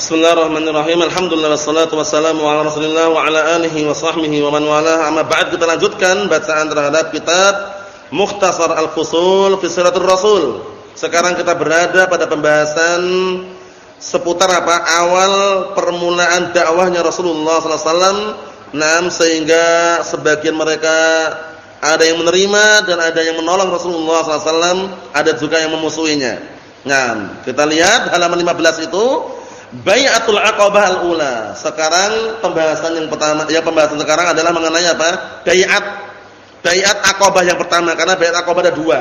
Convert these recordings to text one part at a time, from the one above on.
Bismillahirrahmanirrahim. Alhamdulillah wassalatu wassalamu ala Rasulillah wa ala alihi wa sahbihi wa man wala. Amma ba'd kita lanjutkan bacaan terhadap kitab Mukhtasar Al-Fusul fi Siratul Rasul. Sekarang kita berada pada pembahasan seputar apa? Awal permulaan dakwahnya Rasulullah sallallahu alaihi wasallam. Naam sehingga sebagian mereka ada yang menerima dan ada yang menolak Rasulullah sallallahu alaihi wasallam, ada juga yang memusuhinya. Nah, kita lihat halaman 15 itu Bayatul Aqabah al-ula. Sekarang pembahasan yang pertama, ya pembahasan sekarang adalah mengenai apa? Bayat. Bayat Aqabah yang pertama karena bayat Aqabah ada dua.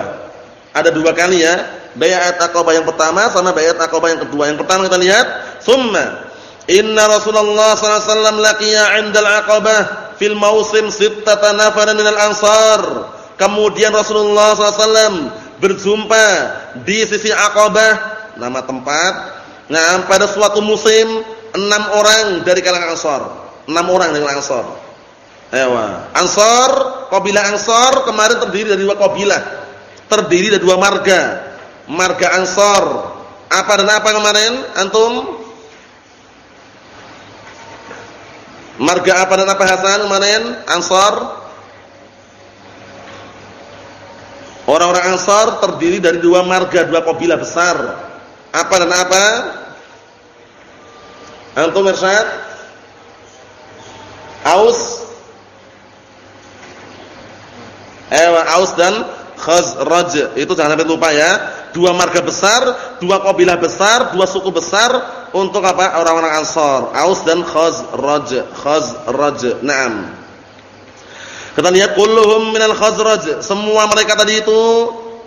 Ada dua kali ya. Bayat Aqabah yang pertama sama bayat Aqabah yang kedua. Yang pertama kita lihat, summa inna Rasulullah sallallahu alaihi wasallam laqiya 'indal Aqabah fil mausim sittata nafaran minal ansar. Kemudian Rasulullah sallallahu alaihi berjumpa di sisi Aqabah, nama tempat Nah, pada suatu musim enam orang dari kalangan Ansor, enam orang dari kalangan Ansor. Ewa. Ansor, kabilah Ansor kemarin terdiri dari dua kabilah, terdiri dari dua marga, marga Ansor. Apa dan apa kemarin? Antum? Marga apa dan apa Hasan kemarin? Ansor. Orang-orang Ansor terdiri dari dua marga, dua kabilah besar. Apa dan apa? Antum irsyad? Aus Ewa Aus dan Khazraj. Itu jangan sampai lupa ya. Dua marga besar, dua kabilah besar, dua suku besar untuk apa? Orang-orang Ansar. Aus dan Khazraj. Khazraj. Naam. Kita lihat kulluhum minal Khazraj. Semua mereka tadi itu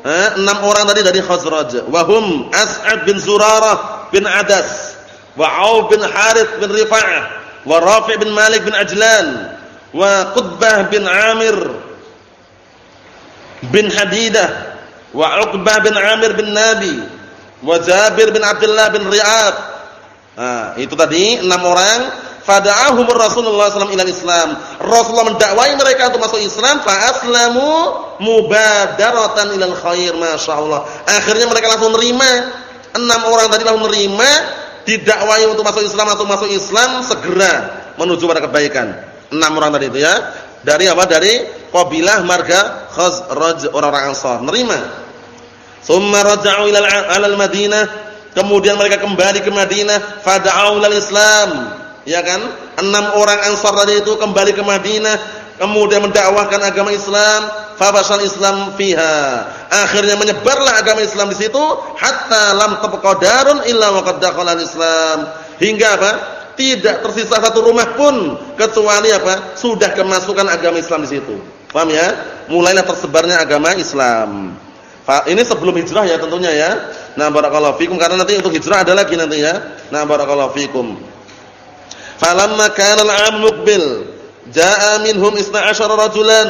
eh, enam orang tadi dari Khazraj. Wahum As'ad bin Zurarah bin Adas wa Auf bin Harith bin Rifa'ah wa Rafi' bin Malik bin Ajlan wa Qutbah bin Amir bin Hadidah wa Uqbah bin Amir bin Nabi wa Jabir bin Abdullah bin Ri'ab. Nah, itu tadi enam orang. Fada'ahum Rasulullah SAW ila Islam. Rasulullah mendakwai mereka untuk masuk Islam. Fa aslamu mubadaratan ilal khair. Masyaallah akhirnya mereka langsung menerima. Enam orang tadi langsung menerima didakwai untuk masuk Islam atau masuk Islam segera menuju pada kebaikan. Enam orang tadi itu ya. Dari apa? Dari kabilah marga Khazraj orang-orang Ansar. Nerima. Summa raja'u ila al-Madinah. Kemudian mereka kembali ke Madinah, fada'u Islam. Ya kan? Enam orang Ansar tadi itu kembali ke Madinah, kemudian mendakwahkan agama Islam fabasal Islam fiha. Akhirnya menyebarlah agama Islam di situ hatta lam tabqa darun illa wa Islam. Hingga apa? Tidak tersisa satu rumah pun kecuali apa? Sudah kemasukan agama Islam di situ. Paham ya? Mulailah tersebarnya agama Islam. Ini sebelum hijrah ya tentunya ya. Nah, barakallahu fikum karena nanti untuk hijrah ada lagi nanti ya. Nah, barakallahu fikum. Falamma kana al-'am muqbil, jaa minhum 12 rajulan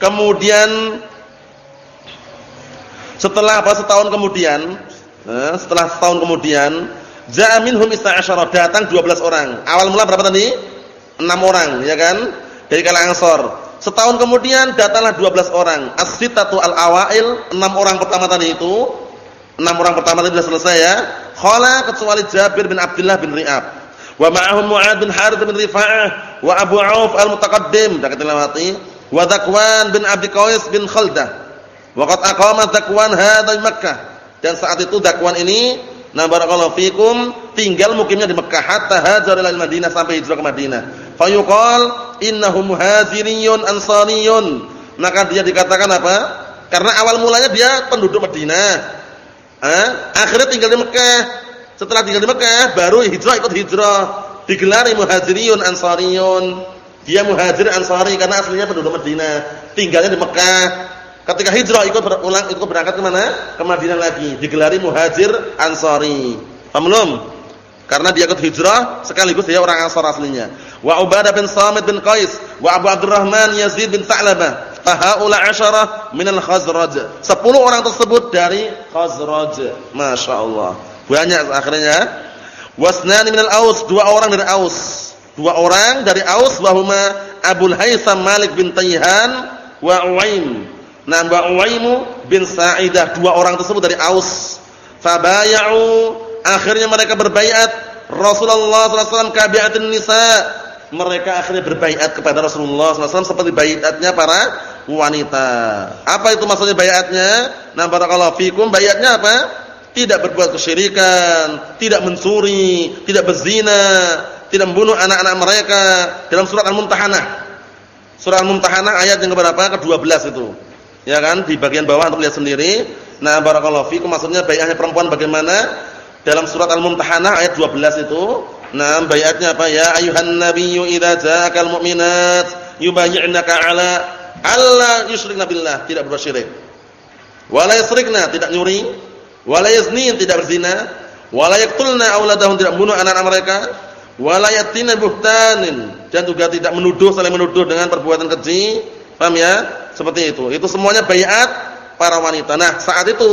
Kemudian setelah apa setahun kemudian, eh, setelah setahun kemudian, ja'a minhum ista'asyara, datang 12 orang. Awal mula berapa tadi? 6 orang, ya kan? Dari kalangan Ansor. Setahun kemudian datanglah 12 orang. As-sittatu al-awail, 6 orang pertama tadi itu, 6 orang pertama tadi sudah selesai ya. Khala kecuali Jabir bin Abdullah bin Ri'ab. Wa ma'ahum Mu'ad bin Harith bin Rifa'ah wa Abu Auf al-Mutaqaddim. Sudah kita lewati wa Zakwan bin Abi Qais bin Khaldah. Waqad aqama Zakwan hadha di Makkah. Dan saat itu Zakwan ini na barakallahu fikum tinggal mukimnya di Mekah hatta hajar ila Madinah sampai hijrah ke Madinah. Fayuqal innahu muhajiriyun ansariyun. Maka dia dikatakan apa? Karena awal mulanya dia penduduk Madinah. Eh? Akhirnya tinggal di Mekah. Setelah tinggal di Mekah baru hijrah ikut hijrah. Digelari muhajiriyun ansariyun. Dia muhajir ansari karena aslinya penduduk Madinah, tinggalnya di Mekah. Ketika hijrah ikut berulang ikut berangkat ke mana? Ke Madinah lagi. Digelari muhajir ansari. Paham? Karena dia ikut hijrah sekaligus dia orang Ansar aslinya. Wa Ubadah bin Samit bin Qais, wa Abu Abdurrahman Yazid bin Sa'labah. Fahaula asyarah minal Khazraj. Sepuluh orang tersebut dari Khazraj. Masya Allah. Banyak akhirnya. Wasnani minal Aus, dua orang dari Aus. Dua orang dari Aus wahuma Abul Haitham Malik bin Tayhan wa Uaim. Nah, wa Uaimu bin Sa'idah. Dua orang tersebut dari Aus. Fabaya'u akhirnya mereka berbaiat Rasulullah SAW kabiatin nisa. Mereka akhirnya berbaiat kepada Rasulullah SAW seperti baiatnya para wanita. Apa itu maksudnya baiatnya? Nah, barakallahu fikum baiatnya apa? Tidak berbuat kesyirikan, tidak mencuri, tidak berzina, tidak membunuh anak-anak mereka dalam surat Al-Mumtahanah. Surat Al-Mumtahanah ayat yang keberapa? Ke-12 itu. Ya kan? Di bagian bawah untuk lihat sendiri. Nah, barakallahu fikum maksudnya baiatnya perempuan bagaimana? Dalam surat Al-Mumtahanah ayat 12 itu, nah bayatnya apa? Ya ayuhan nabiyyu idza ja'akal mu'minat yubayyi'naka 'ala alla yusyrikna billah, tidak berbuat syirik. Wala yusrikna, tidak nyuri. Wala yaznin, tidak berzina. Wala yaqtulna auladahum, tidak membunuh anak-anak mereka. Wala yatina buhtanin, dan juga tidak menuduh saling menuduh dengan perbuatan keji. Paham ya? Seperti itu. Itu semuanya bayat para wanita. Nah, saat itu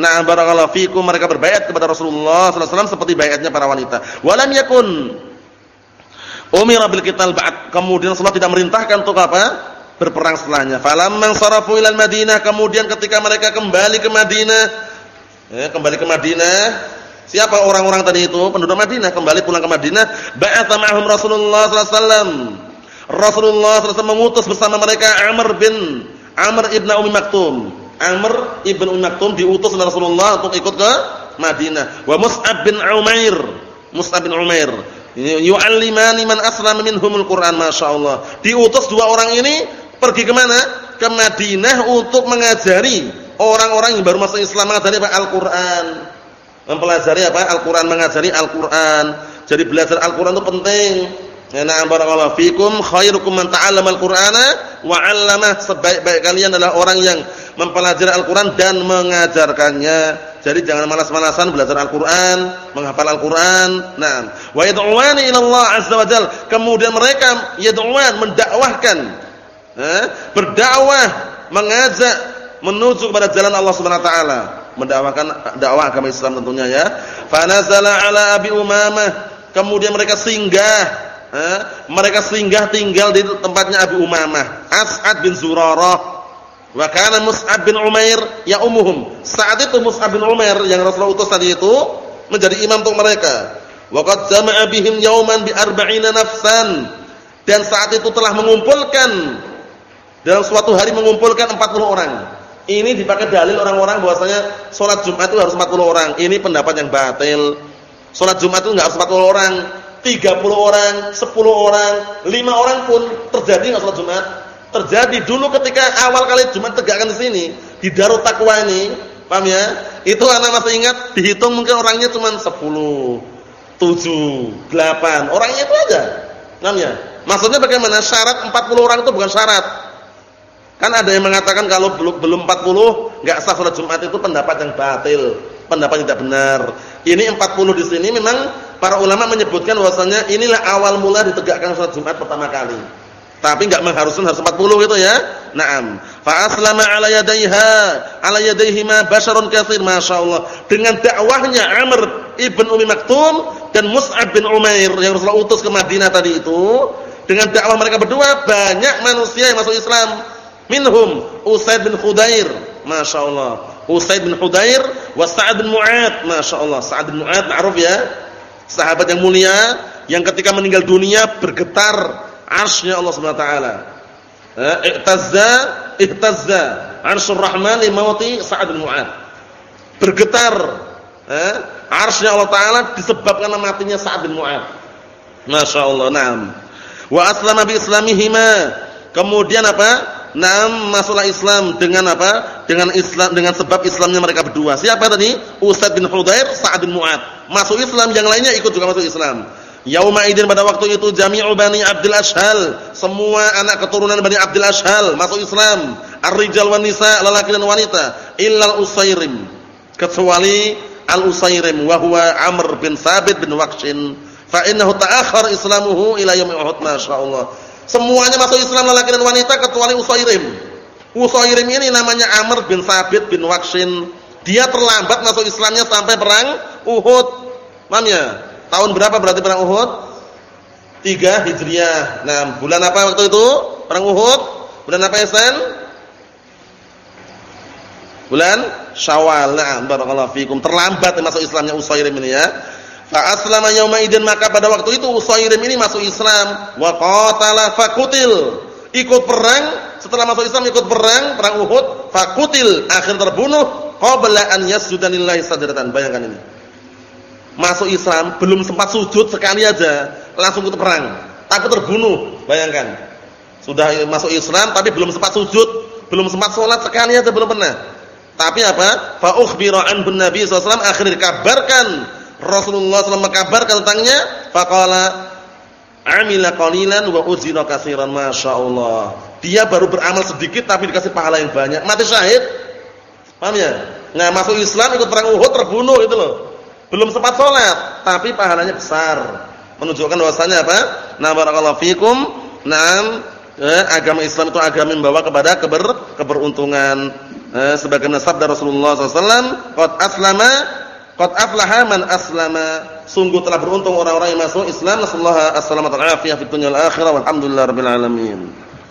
Nah, barakallahu fikum mereka berbaiat kepada Rasulullah sallallahu alaihi wasallam seperti baiatnya para wanita. Walam yakun umira bil qital ba'd. Kemudian Rasulullah tidak merintahkan untuk apa? Berperang setelahnya. Falamman sarafu ilal Madinah, kemudian ketika mereka kembali ke Madinah, ya, kembali ke Madinah, siapa orang-orang tadi itu? Penduduk Madinah kembali pulang ke Madinah, ba'atha ma'ahum Rasulullah sallallahu alaihi wasallam. Rasulullah sallallahu mengutus bersama mereka Amr bin Amr ibn Ummi Maktum Amr ibn Maktum diutus oleh Rasulullah untuk ikut ke Madinah. Wa Mus'ab bin Umair, Mus'ab bin Umair yu'allimani man aslama minhumul Qur'an masyaallah. Diutus dua orang ini pergi ke mana? Ke Madinah untuk mengajari orang-orang yang baru masuk Islam mengajari? Al-Qur'an. Mempelajari apa? Al-Qur'an, mengajari Al-Qur'an. Jadi belajar Al-Qur'an itu penting. Na'am barakallahu fikum khairukum man ta'allama al-Qur'ana wa 'allama sebaik-baik kalian adalah orang yang mempelajari Al-Qur'an dan mengajarkannya. Jadi jangan malas-malasan belajar Al-Qur'an, menghafal Al-Qur'an. Naam. Wa yad'uwani ila Allah 'azza wa jalla. Kemudian mereka yad'uwan mendakwahkan. Eh, berdakwah, mengajak menuju kepada jalan Allah Subhanahu wa taala, mendakwakan dakwah agama Islam tentunya ya. Fa ala Abi Umamah. Kemudian mereka singgah mereka singgah tinggal di tempatnya Abu Umamah, As'ad bin Zurarah. Wa kana Mus'ab bin Umair ya ummuhum. Saat itu Mus'ab bin Umair yang Rasulullah utus tadi itu menjadi imam untuk mereka. Wa qad jama'a bihim yawman bi arba'ina nafsan. Dan saat itu telah mengumpulkan dalam suatu hari mengumpulkan 40 orang. Ini dipakai dalil orang-orang bahwasanya salat Jumat itu harus 40 orang. Ini pendapat yang batil. Salat Jumat itu enggak harus 40 orang 30 orang, 10 orang, 5 orang pun terjadi enggak salat Jumat? Terjadi dulu ketika awal kali Jumat tegakkan di sini, di Darut Taqwa ini, paham ya? Itu anak masih ingat, dihitung mungkin orangnya cuma 10, 7, 8. Orangnya itu aja. Paham ya? Maksudnya bagaimana? Syarat 40 orang itu bukan syarat. Kan ada yang mengatakan kalau belum belum 40 enggak sah salat Jumat itu pendapat yang batil, pendapat tidak benar. Ini 40 di sini memang para ulama menyebutkan bahwasanya inilah awal mula ditegakkan salat Jumat pertama kali. Tapi enggak mengharuskan harus 40 gitu ya. Naam. Fa aslama ala yadayha, ala yadayhima basharun katsir masyaallah. Dengan dakwahnya Amr ibn Umi Maktum dan Mus'ab bin Umair yang Rasulullah utus ke Madinah tadi itu, dengan dakwah mereka berdua banyak manusia yang masuk Islam. Minhum Usaid bin Khudair, masyaallah. Usaid bin Khudair wa Sa'ad bin Mu'ad, masyaallah. Sa'ad bin Mu'ad ma'ruf ya sahabat yang mulia yang ketika meninggal dunia bergetar arsy Allah Subhanahu wa taala. Eh, ihtazza ihtazza arsyur rahman li mauti Sa'ad bin Mu'ad. Bergetar eh, arsy Allah taala disebabkan matinya Sa'ad bin Mu'ad. Masyaallah, na'am. Wa aslama bi islamihima. Kemudian apa? Nam masuklah Islam dengan apa? Dengan Islam dengan sebab Islamnya mereka berdua. Siapa tadi? Usaid bin Hudair, Sa'ad bin Mu'ad. Masuk Islam, yang lainnya ikut juga masuk Islam. Yauma idin pada waktu itu jami'u Bani Abdul Ashhal, semua anak keturunan Bani Abdul Ashhal masuk Islam. Ar-rijal wan nisa, lelaki dan wanita, illal Usairim. Kecuali Al-Usairim wa huwa Amr bin Sabit bin Waqshin. Fa innahu islamuhu ila yaumi Uhud, masyaallah. Semuanya masuk Islam lelaki dan wanita kecuali Usairim. Usairim ini namanya Amr bin Sabit bin Waqshin. Dia terlambat masuk Islamnya sampai perang Uhud. Paham ya? Tahun berapa berarti perang Uhud? 3 Hijriah. Nah, bulan apa waktu itu? Perang Uhud? Bulan apa Ihsan? Bulan Syawal. Nah, barakallahu fikum. Terlambat masuk Islamnya Usairim ini ya. Fa aslama yauma maka pada waktu itu Usairim ini masuk Islam wa qatala. Ikut perang, setelah masuk Islam ikut perang, perang Uhud, fakutil, akhir terbunuh qabla an yasjuda lillahi sajdatan. Bayangkan ini. Masuk Islam belum sempat sujud sekali aja, langsung ikut perang. Takut terbunuh, bayangkan. Sudah masuk Islam tapi belum sempat sujud, belum sempat sholat sekali aja belum pernah. Tapi apa? Fa ukhbira anhu Nabi wasallam akhirnya dikabarkan Rasulullah SAW mengkabarkan tentangnya, faqala amila qalilan wa ujira katsiran masyaallah. Dia baru beramal sedikit tapi dikasih pahala yang banyak. Mati syahid. Paham ya? Nah, masuk Islam ikut perang Uhud terbunuh itu loh. Belum sempat sholat, tapi pahalanya besar. Menunjukkan bahwasanya apa? Nah, barakallahu fikum. Naam, eh, agama Islam itu agama yang membawa kepada keber, keberuntungan. Eh, sebagaimana sabda Rasulullah SAW, "Qad aslama Qad aflaha man aslama. Sungguh telah beruntung orang-orang yang masuk Islam. Nasallahu alaihi wasallam wa afiyah fid dunya wal akhirah. Walhamdulillahirabbil alamin.